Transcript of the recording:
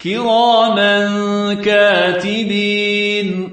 كراما كاتبين